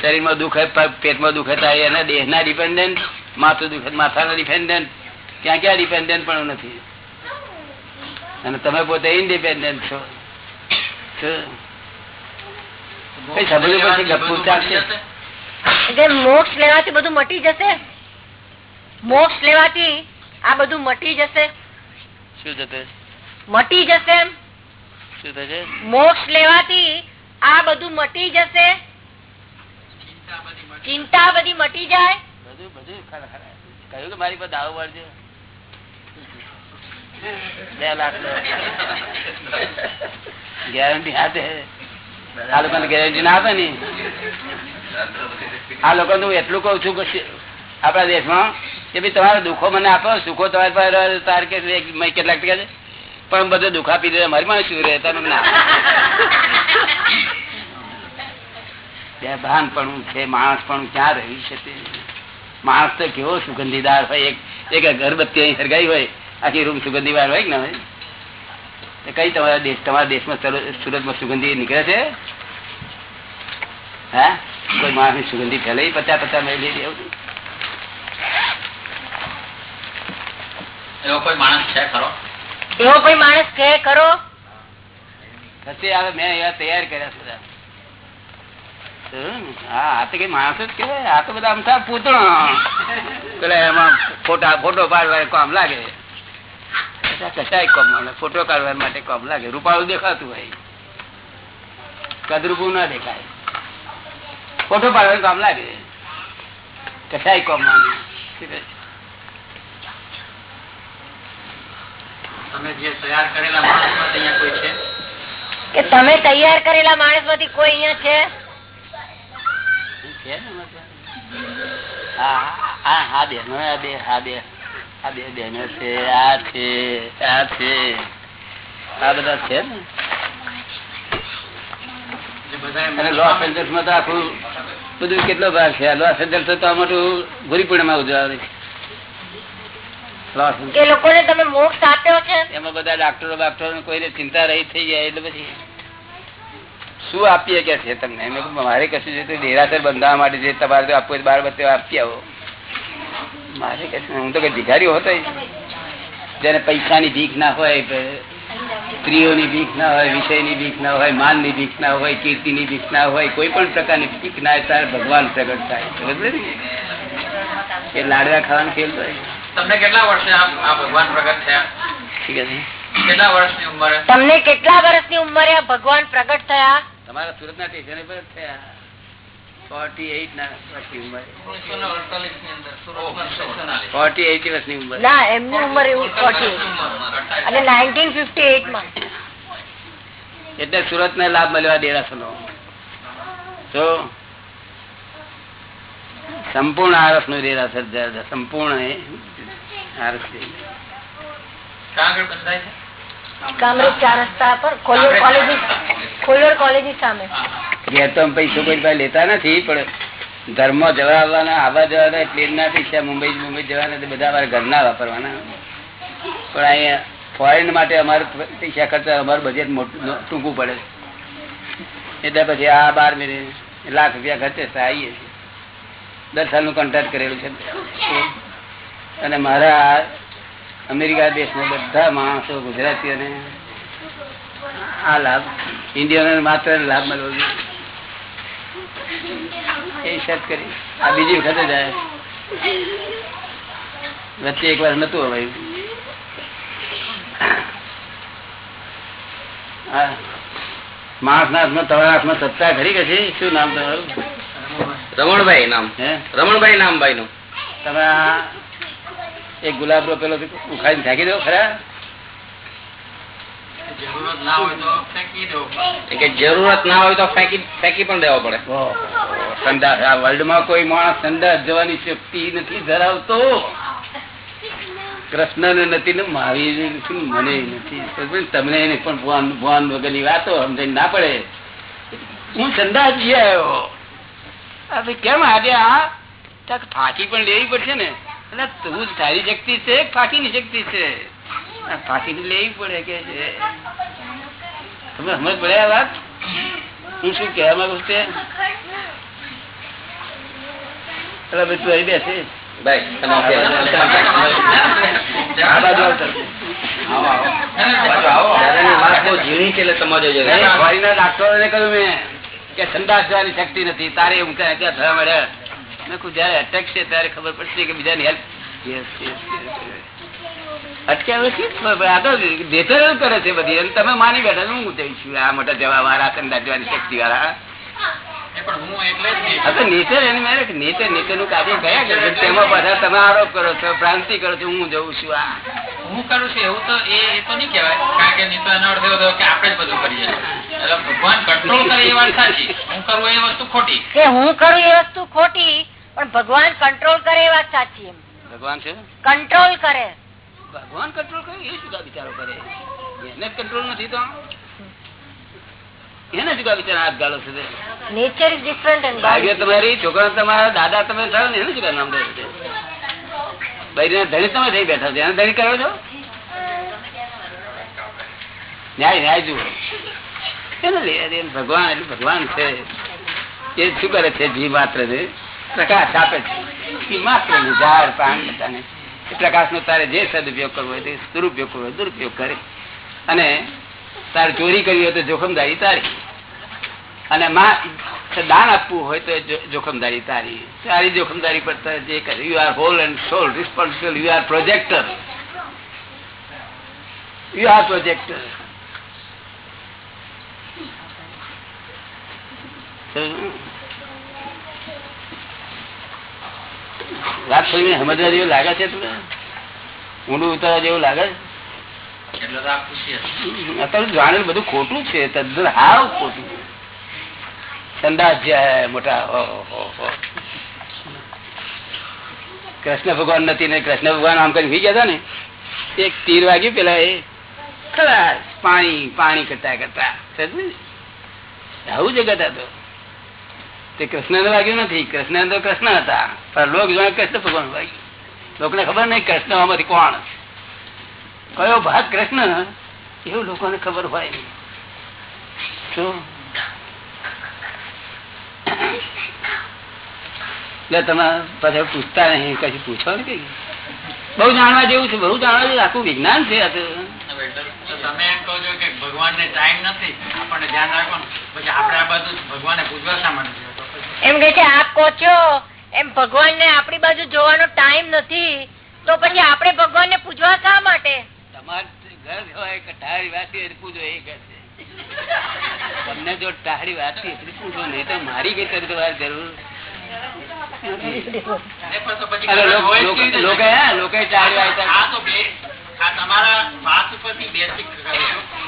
શરીરમાં દુખે પેટમાં દુખે થાય એના દેહના ડિપેન્ડન્ટ માથું દુખે માથાના ડિપેન્ડન્ટ ક્યાં ક્યાં ડિપેન્ડન્ટ પણ નથી. અને તમે પોતે ઇન્ડિપેન્ડન્ટ છો. મોક્ષ લેવાથી બધું મટી જશે? મોક્ષ લેવાથી આ બધું મટી જશે? શું જશે મટી જશે એમ? શું થશે? મોક્ષ લેવાથી આ બધું મટી જશે? ચિંતા બધી મટી. જાય? બધું બધું. કહ્યું કે મારી પર દાવો વાળજો બે લાખ ગેરંટી હાથે. આ લોકો ગેરંટી ના આપે ને. આ લોકો હું એટલું કઉ છું કે આપણા દેશમાં કે ભાઈ તમારા દુઃખો મને આપો, સુખો તમારી પાસે તાર કે કેટલાક ટકા છે. પણ બધું દુઃખ આપી દે, મારી પાસે શું રહે? તમે ના બે ભાન પણ છે માણસ પણ ક્યાં રહી છે તે માણસ તો કેવો સુગંધીદાર હોય એક એક અગરબત્તી અહીં સળગાઈ હોય આખી રૂમ સુગંધીવાર હોય ને હોય? કઈ તમારા દેશ તમારા દેશમાં સુરતમાં સુગંધી નીકળે છે? હા? કોઈ માણસની સુગંધી ફેલાઈ પચાસ પચાસ મહિલી એવું? એવો કોઈ માણસ છે ખરો? એવો કોઈ માણસ છે ખરો? પછી હવે મેં એવા તૈયાર કર્યા. હમ, હા તો કઈ માણસ જ કેવાય આ તો બધા અમથા પૂતળો. પેલા એમાં ફોટા ફોટો પાડવા કામ લાગે. કશા- કશાય કામ ફોટો કાઢવા માટે કામ લાગે. રૂપાળું દેખાતું હોય. કદરૂપું ના દેખાય. ફોટો પાડવાનું કામ લાગે. કશાય કોમ તમે જે તૈયાર કરેલા માણસમાંથી અહીંયા કોઈ છે? કે તમે તૈયાર કરેલા માણસમાંથી કોઈ અહીંયા છે. હા બેનો આ બે હા બે આ બે બેનો છે આ છે આ છે. આ બધા છે ને? લોસ એન્જલ્સમાં તો આખું બધું કેટલો ભાગ છે? લોસ એન્જલ્સ તો આ મોટું એન્જલ્સ. લોકોને તમે મોક્ષ આપ્યો છે? એમાં બધા ડાક્ટરો બાક્ટરો કોઈને ચિંતા રહી થઈ જાય એટલે પછી શું આપીએ કે છે? તમને મારે કશું છે દેરાસર બંધાવવા માટે જે તમારે આપવું હોય બાર બત્તે આપી આવો. મારે કશું હું તો કઈ ભિખારી હોતો જેને પૈસાની ભીખ ના હોય સ્ત્રીઓની ભીખ ના હોય વિષયની ભીખ ના હોય માનની ભીખ ના હોય કીર્તિની ભીખ ના હોય કોઈ પણ પ્રકારની ભીખ ના હોય ત્યારે ભગવાન પ્રગટ થાય. એ લાડવા ખાવાનું ખેલ હોય. તમને કેટલા વર્ષે આ આ ભગવાન પ્રગટ થયા? ઠીક છે. કેટલા વર્ષની ઉંમરે? તમને કેટલા વર્ષની ઉંમરે ભગવાન પ્રગટ થયા? તમારા સુરત ના સ્ટેશન પર થયા. ફોર્ટી એઇટ ના વર્ષની ઉંમર. ફોર્ટી એઇટ વર્ષની ઉંમર. ના એમની ઉંમર એવું ખોટી. અને નાઇન્ટીન ફિફ્ટી એટમાં. એટલે સુરત ને લાભ મળ્યો આ દેરાસરનો તો સંપૂર્ણ આરસનું ડેરાસર. સંપૂર્ણ એ આરસ છે. આગળ બંધાય છે? કામરેજ ચાર રસ્તા પર કોલોડ કોલેજ કોલોડ કોલેજ સામે. ઘેર તો પૈસો કોઈ લેતા નથી પણ ધર્મ જવા આવવાના આવવા જવાના પ્લેન ના પૈસા મુંબઈ મુંબઈ જવાના બધા અમારા ઘરના વાપરવાના. પણ અહીંયા ફોરેન માટે અમારે પૈસા ખર્ચા અમારું બજેટ મોટું ટૂંકું પડે. એટલે પછી આ બાર મહિને લાખ રૂપિયા ખર્ચે આવીએ છીએ. દસ સાલનું કોન્ટ્રાક્ટ કરેલું છે. અને મારા અમેરિકા દેશના બધા માણસો ગુજરાતીઓને આ લાભ ઇન્ડિયન માત્ર લાભ મળવો એ શરત કરી. આ બીજી વખતે જાય વચ્ચે એક વાર નતું હવે માણસ ના હાથમાં તમારા હાથમાં સત્તા ખરી કે છે? શું નામ તમારું? રમણભાઈ નામ. હે? રમણભાઈ નામ ભાઈ નું તમે એક ગુલાબ રોપેલો ઉખાડીને ફેંકી દો ખરા? જરૂરત ના હોય તો ફેંકી દો કે જરૂરત ના હોય તો ફેંકી ફેંકી પણ દેવો પડે. સંદાસ આ વર્લ્ડમાં કોઈ માણસ સંદાસ જવાની શક્તિ નથી ધરાવતો. કૃષ્ણ ને નથી ને મહાવીર નથી મને નથી. તમને એને પણ ભગવાન ભગવાન વગરની વાતો સમજાય ના પડે. હું સંદાસ જઈ આવ્યો કેમ આજે આ? ફાંકી પણ લેવી પડશે ને. એટલે તું તારી શક્તિ છે કે ફાંકીની શક્તિ છે. આ ની લેવી પડે કે છે. તમે સમજ પડે વાત? હું શું કહેવા માંગુ છું? એટલે ભાઈ તું અહીં બેસે. શક્તિ નથી. તારે ઊંચા ત્યાં થવા મળ્યા મેં જયારે અટક છે ત્યારે ખબર પડશે કે બીજાની હેલ્પ અટક્યા પછી જ ખબર પડે. આ તો દેતર એવું કરે છે બધી. અને તમે માની બેઠા હું જઈશું આ મોટા જવા વાળા સંદાસ જવાની શક્તિ વાળા એ પણ હું એટલે જ નહીં. આ તો નેચર એની મેરે નેચર નેચરનું કાર્ય કયા કરે તેમાં પાછા તમે આરોપ કરો છો ભ્રાંતિ કરો છો હું જઉં છું આ. હું કરું છું એવું તો એ તો નહીં કહેવાય. કારણ કે નહીં એનો અર્થ એવો કે આપણે જ બધું કરીએ એટલે ભગવાન કંટ્રોલ કરે એ વાત સાચી. હું કરું એ વસ્તુ ખોટી. કે હું કરું એ વસ્તુ ખોટી પણ ભગવાન કંટ્રોલ કરે એ વાત સાચી એમ. ભગવાન છે? કંટ્રોલ કરે. ભગવાન કંટ્રોલ કરે? એ શું વિચારો કરે? એને કંટ્રોલ નથી તો? એને શું વિચાર? હાથ ગાળો છે નેચર ઇઝ ડિફરન્ટ એન્ડ ભાગ્ય તમારી છોકરા તમારા દાદા તમે થયો ને એને શું નામ દે છે બૈરી ધણી તમે થઈ બેઠા છો એને ધણી કરો છો? ન્યાય ન્યાય જુઓ. એને ભગવાન એટલે ભગવાન છે. એ શું કરે છે? જી માત્ર ને પ્રકાશ આપે છે. માત્ર ને પ્રાણ બધાને. પ્રકાશ નો તારે જે સદુપયોગ કરવો હોય તે દુરુપયોગ કરવો દુરુપયોગ કરે. અને તારે ચોરી કરવી હોય તો જોખમદારી તારી. અને દાન આપવું હોય તો જોખમદારી તારી. તારી જોખમદારી પર જે કરે you are whole and soul responsible you are projector you are projector વાત થોડી સમજવા જેવું લાગે છે તમને? ઊંડું ઉતરવા જેવું લાગે? તો અત્યારે જાણેલું બધું ખોટું છે તદ્દન હાવ ખોટું સંદાસ જે મોટા. કૃષ્ણ ભગવાન નથી ને કૃષ્ણ ભગવાન આમ કરી ગયા હતા ને એક તીર વાગ્યું પેલા એ ખલાસ પાણી પાણી કરતા કરતા? આવું જગત હતો. તે કૃષ્ણ ને વાગ્યું નથી. કૃષ્ણ તો કૃષ્ણ હતા. પણ લોક જાણે કૃષ્ણ ભગવાન વાગ્યું. લોકોને ખબર નહીં કૃષ્ણ આમાંથી કોણ કયો ભાગ કૃષ્ણ? એવું લોકોને ખબર હોય નહીં. એટલે તમે પાછા પૂછતા નહીં. કશું પૂછો ને કઈ? બહુ જાણવા જેવું છે. બહુ જાણવા જેવું આખું વિજ્ઞાન છે તમે કહો કે ભગવાનને ટાઈમ નથી. આપણને ધ્યાન રાખવાનું. પછી આપણે આ બધું ભગવાન પૂજવા શા એમ કે છે આપ કહો એમ ભગવાન ને આપણી બાજુ જોવાનો ટાઈમ નથી તો પછી આપણે ભગવાન ને પૂજવા શા માટે? વાતી તમને જો ટાળી વાતી પૂછો નહીં તો મારી કઈ કરી તમારી જરૂર. લોકો- ટાળી વાળતા આ તમારા વાત ઉપરથી બેસિક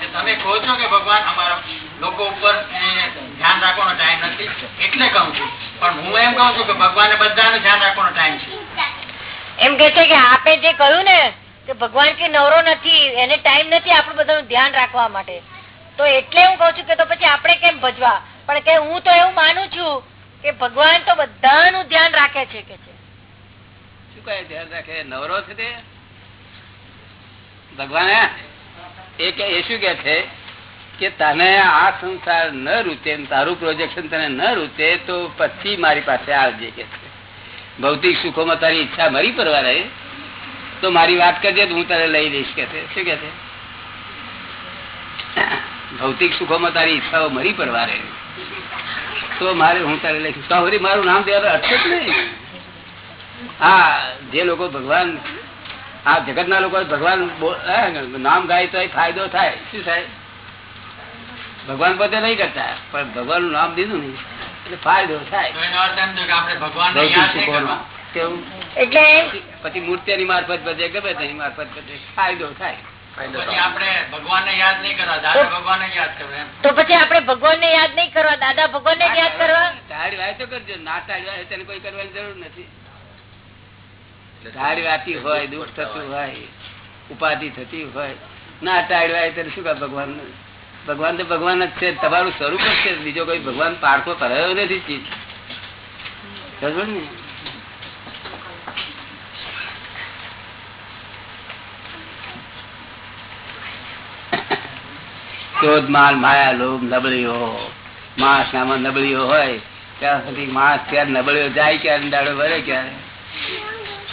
કે તમે કહો છો કે ભગવાન અમારા લોકો ઉપર ધ્યાન રાખવાનો ટાઈમ નથી એટલે કહું છું. પણ હું એમ કહું છું કે ભગવાન બધાને ધ્યાન રાખવાનો ટાઈમ છે. એમ કે છે કે આપે જે કહ્યું ને કે ભગવાન કે નવરો નથી એને ટાઈમ નથી આપણું બધાનું ધ્યાન રાખવા માટે. તો એટલે હું કઉ છું કે તો પછી આપણે કેમ ભજવા? પણ કે હું તો એવું માનું છું કે ભગવાન તો બધાનું ધ્યાન રાખે છે કે છે. શું કહે ધ્યાન રાખે? નવરો છે તે? ભગવાન એ કે શું કે છે કે તને આ સંસાર ન રૂચે તારું પ્રોજેક્શન તને ન રૂચે તો પછી મારી પાસે આવજે કે છે. ભૌતિક સુખોમાં તારી ઈચ્છા મરી પડવા રહે, તો મારી વાત કરજે હું તને લઈ દઈશ કે છે. શું કે છે? ભૌતિક સુખોમાં તારી ઈચ્છાઓ મરી પડવા રહે. તો મારે, હું તારે લઈશ તો મારું નામ દેવાનું અર્થ જ નહીં. હા, જે લોકો ભગવાન આ જગત ના લોકો ભગવાન નામ ગાય તો ફાયદો થાય. શું થાય? ભગવાન પોતે નહીં કરતા પણ ભગવાનનું નામ દીધું ને એટલે ફાયદો થાય. કેવું? એટલે પછી મૂર્તિની મારફત બધે ગમે તેની મારફત બધે ફાયદો થાય. પછી ભગવાન ને યાદ નહીં કરવા દાદા ભગવાનને યાદ કરવા તો પછી આપણે ભગવાન ને યાદ નહીં કરવા દાદા ભગવાન ને યાદ કરવા? તાળી વાય તો કરજો ના તાળી વાય તેને કોઈ કરવાની જરૂર નથી. તાળી વાતી હોય દુઃખ થતું હોય. ઉપાધિ થતી હોય. ના તાળી વાય તેને શું ભગવાન? ભગવાન તો ભગવાન જ છે. તમારું સ્વરૂપ જ છે. બીજો કોઈ ભગવાન પારખો કરાયો નથી ચીજ. સમજો ને? ક્રોધ માન માયા લોભ નબળીઓ. માસ નામાં નબળીઓ હોય. ત્યાં સુધી માસ ક્યારે નબળીઓ જાય ક્યારે દાડો વરે ક્યારે?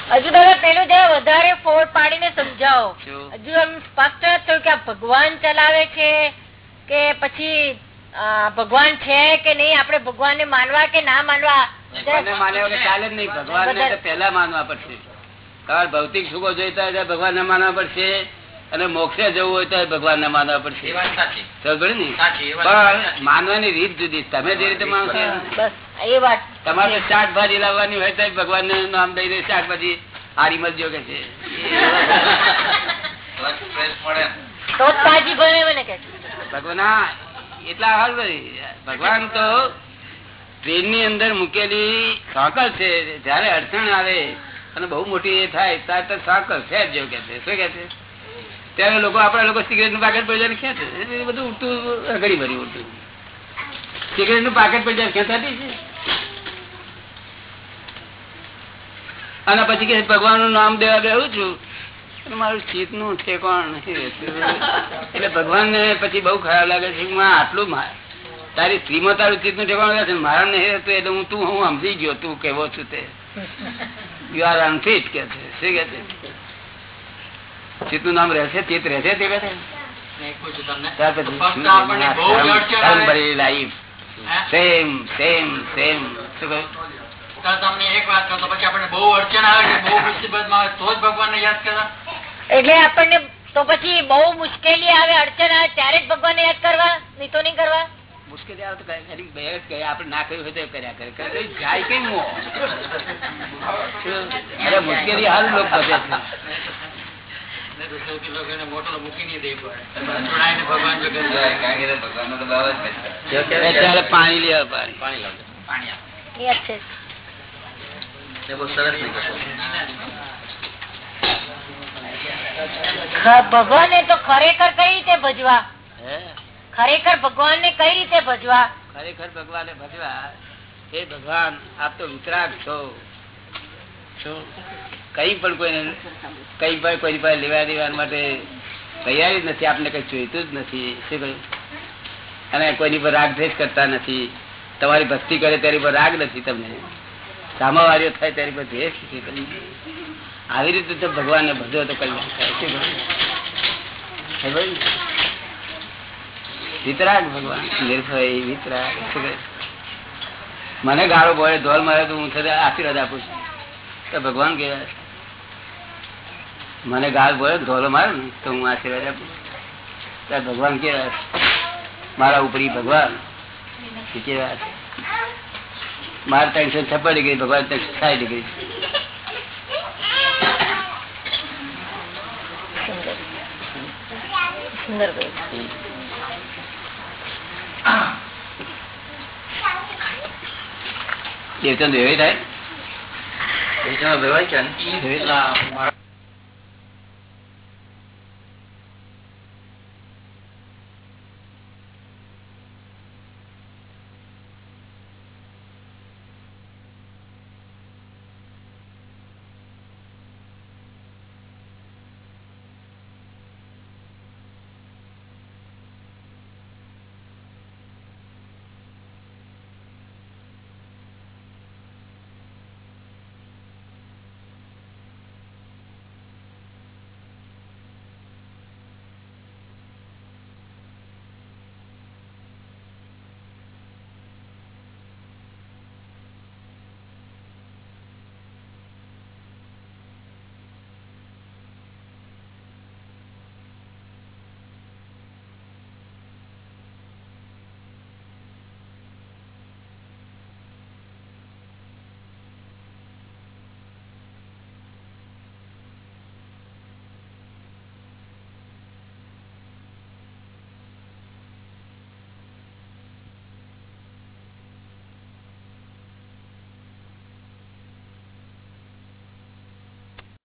હજુ દાદા પેલું જરા વધારે ફોડ પાડીને સમજાવો. હજુ એમ સ્પષ્ટ થયું કે ભગવાન ચલાવે છે કે પછી ભગવાન છે કે નહીં આપણે ભગવાન ને માનવા કે ના માનવા? ચાલે જ નહીં. ભગવાન ને પહેલા માનવા પડશે. કારણ ભૌતિક સુખો જોઈતા હોય ભગવાન ને માનવા પડશે અને મોક્ષે જવું હોય તો ભગવાન ને માનવા પડશે. એ વાત સાચી. સમજ પડી ને સાચી, એ વાત પણ માનવાની રીત જુદી. તમે જે રીતે માનશો બસ. એ વાત. તમારે શાકભાજી લાવવાની હોય તો ભગવાન ને નામ દઈ દે શાકભાજી હારી મળજો કે છે. ભગવાન એટલા હાલ ભગવાન તો ટ્રેનની અંદર મૂકેલી સાંકળ છે. જયારે અડચણ આવે અને બહુ મોટી એ થાય ત્યારે તો સાંકળ છે જ જેવું કે છે. શું કે છે? ત્યારે લોકો આપડા લોકો સિગરેટનું પાકેટ પડી જાય ખેંચે એ બધું ઉઠતું ઘડી ભરી ઉડતું. સિગરેટનું પાકેટ પડી જાય ખેંચાતી છે. અને પછી કે ભગવાનનું નામ દેવા ગયું છું. મારું ચિત્તનું ઠેકાણ નથી રહેતું. એટલે ભગવાન ને પછી બહુ ખરાબ લાગે છે હું આટલું તારી સ્ત્રીમાં તારું ચિત્તનું ઠેકાણ છે મારા નહીં રહેતું એટલે હું તું હું સમજી ગયો તું કેવો છું તે. યુ આર અનફિટ કે છે. શું કે છે? ચિત્તનું નામ રહેશે ચિત્ત રહેશે તે કહે છે મેં સેમ સેમ સેમ શું કહ્યું? તો તમને એક વાત કહું તો પછી આપણે બહુ અડચણ આવે છે બહુ મુસીબતમાં આવે તો જ ભગવાનને યાદ કરવા. એટલે આપણને તો પછી બહુ મુશ્કેલી આવે અડચણ આવે ત્યારે જ ભગવાન યાદ કરવા નહીં તો નહીં કરવા? મુશ્કેલી આવે તો આપણે ના હોય તો એ કર્યા કરે. કરે જાય કઈ મુશ્કેલી હાલ લોક પાણી લેવા ખ- ભગવાનને તો ખરેખર કઈ રીતે ભજવા? ખરેખર ખરેખર ભગવાનને કઈ રીતે ભજવા? ખરેખર ભગવાને ભજવા? હે ભગવાન આપ તો વિતરાગ છો. શું કઈ પણ કોઈને કઈ પણ કોઈ પાસે લેવા દેવા માટે તૈયારી જ નથી, આપને કઈ જોઈતું જ નથી. શું કહ્યું? અને કોઈની પર રાગ દ્વેષ કરતા નથી. તમારી ભક્તિ કરે તેની પર રાગ નથી તમને. સામાવાળીઓ થાય તેની પર દ્વેષ નથી આવી રીતે તો ભગવાનને ભજો તો કલ્યાણ થાય. શું કહ્યું? વિતરાગ ભગવાન. નિર્ભય, વિતરાગ? મને ગાળો પડે ઢોલ મારે તો હું આશીર્વાદ આપું છું. તો ભગવાન કેવા છે? મને ગાળ પડે ધોલો મારે ને તો હું આશીર્વાદ આપું. તો ભગવાન કેવા મારા ઉપરી ભગવાન. કેવા મારે ત્રણસો છપ્પન ડિગ્રી ભગવાન ત્રણસો સાઠ ડિગ્રી. દેવચંદ એવી થાય. પેલા મારા